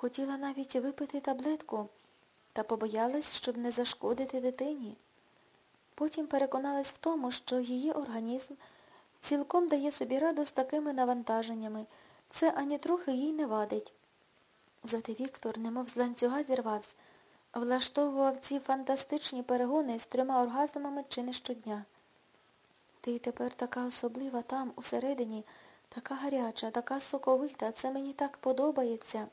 Хотіла навіть випити таблетку, та побоялась, щоб не зашкодити дитині. Потім переконалась в тому, що її організм цілком дає собі раду з такими навантаженнями. Це ані трохи їй не вадить. Зате Віктор, немов з ланцюга зірвався, влаштовував ці фантастичні перегони з трьома оргазмами чи не щодня. Ти тепер така особлива там, усередині, така гаряча, така соковита, це мені так подобається.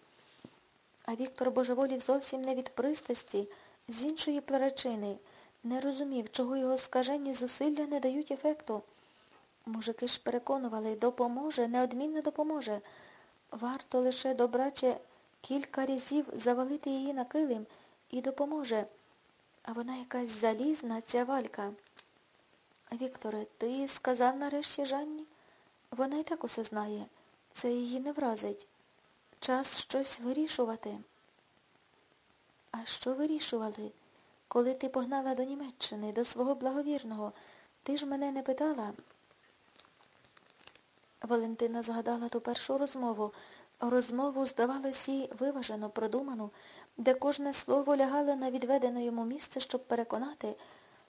А Віктор божеволів зовсім не від пристасті, з іншої причини, не розумів, чого його скажені зусилля не дають ефекту. Мужики ж переконували, допоможе, неодмінно допоможе. Варто лише добраче кілька разів завалити її на килим і допоможе. А вона якась залізна, ця валька. Вікторе, ти сказав нарешті Жанні? Вона і так усе знає. Це її не вразить. Час щось вирішувати. А що вирішували? Коли ти погнала до Німеччини, до свого благовірного, ти ж мене не питала? Валентина згадала ту першу розмову. Розмову, здавалось, їй виважено, продуману, де кожне слово лягало на відведене йому місце, щоб переконати,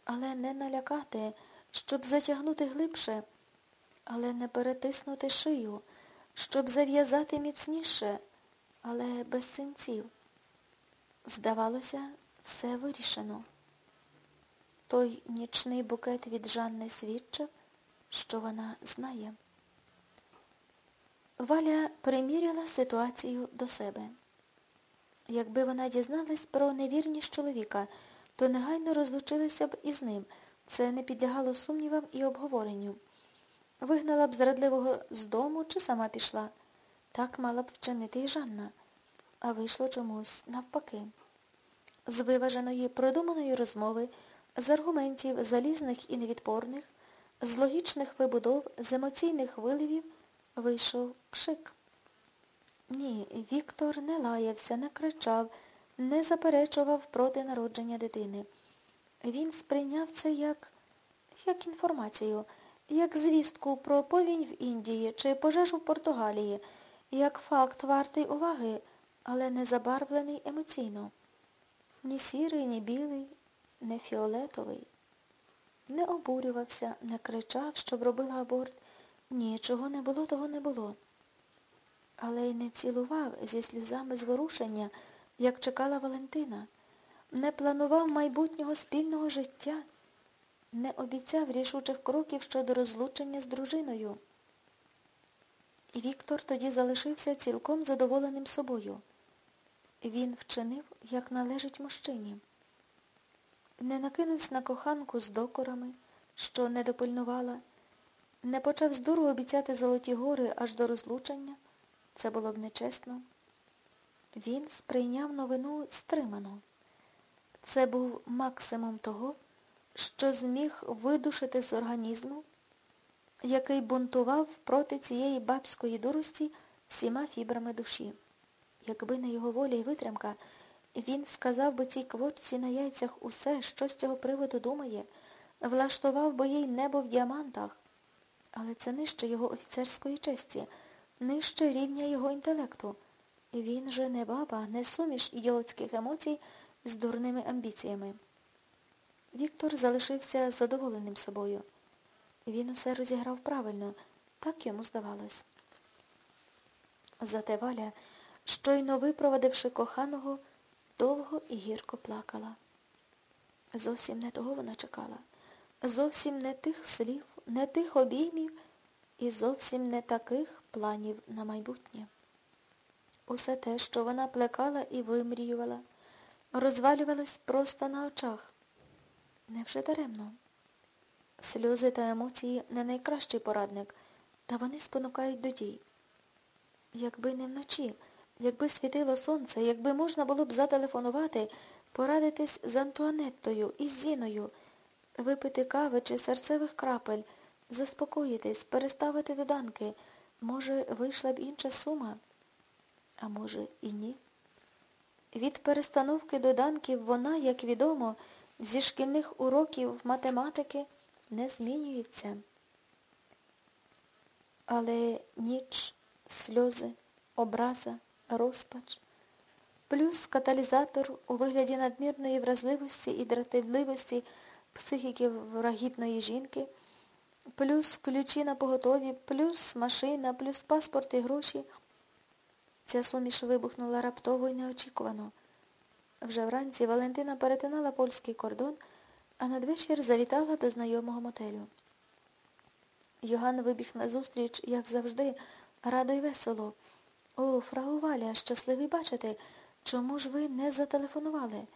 але не налякати, щоб затягнути глибше, але не перетиснути шию, щоб зав'язати міцніше, але без синців. Здавалося, все вирішено. Той нічний букет від Жанни свідчив, що вона знає. Валя приміряла ситуацію до себе. Якби вона дізналась про невірність чоловіка, то негайно розлучилася б із ним. Це не підлягало сумнівам і обговоренню. Вигнала б зрадливого з дому чи сама пішла. Так мала б вчинити і Жанна. А вийшло чомусь навпаки. З виваженої, продуманої розмови, з аргументів залізних і невідпорних, з логічних вибудов, з емоційних виливів вийшов кшик. Ні, Віктор не лаявся, не кричав, не заперечував проти народження дитини. Він сприйняв це як, як інформацію, як звістку про повінь в Індії чи пожежу в Португалії, як факт вартий уваги, але не забарвлений емоційно. Ні сірий, ні білий, не фіолетовий. Не обурювався, не кричав, щоб робила аборт. Ні, чого не було, того не було. Але й не цілував зі сльозами зворушення, як чекала Валентина, не планував майбутнього спільного життя, не обіцяв рішучих кроків щодо розлучення з дружиною. І Віктор тоді залишився цілком задоволеним собою. Він вчинив, як належить мужчині. Не накинувся на коханку з докорами, що не допильнувала, не почав з дуру обіцяти золоті гори аж до розлучення. Це було б нечесно. Він сприйняв новину стримано. Це був максимум того, що зміг видушити з організму, який бунтував проти цієї бабської дурості всіма фібрами душі. Якби не його воля і витримка, він сказав би цій квочці на яйцях усе, що з цього приводу думає, влаштував би їй небо в діамантах. Але це нижче його офіцерської честі, нижче рівня його інтелекту. Він же не баба, не суміш ідіотських емоцій з дурними амбіціями. Віктор залишився задоволеним собою. Він усе розіграв правильно, так йому здавалось. Зате Валя, щойно випровадивши коханого, довго і гірко плакала. Зовсім не того вона чекала, зовсім не тих слів, не тих обіймів і зовсім не таких планів на майбутнє. Усе те, що вона плекала і вимріювала, розвалювалось просто на очах. Невже даремно? Сльози та емоції не найкращий порадник, та вони спонукають до дій. Якби не вночі, якби світило сонце, якби можна було б зателефонувати, порадитись з Антуанеттою і Зіною, випити кави чи серцевих крапель, заспокоїтись, переставити доданки, може, вийшла б інша сума, а може і ні. Від перестановки доданків вона, як відомо, зі шкільних уроків математики не змінюється. Але ніч, сльози, образа, розпач плюс каталізатор у вигляді надмірної вразливості і дратівливості психіки врагітної жінки, плюс ключі на поготові, плюс машина, плюс паспорт і гроші. Ця суміш вибухнула раптово і неочікувано. Вже вранці Валентина перетинала польський кордон, а надвечір завітала до знайомого мотелю. Йоган вибіг назустріч, як завжди, радо й весело. О, фрау Валя, щасливий бачити. Чому ж ви не зателефонували?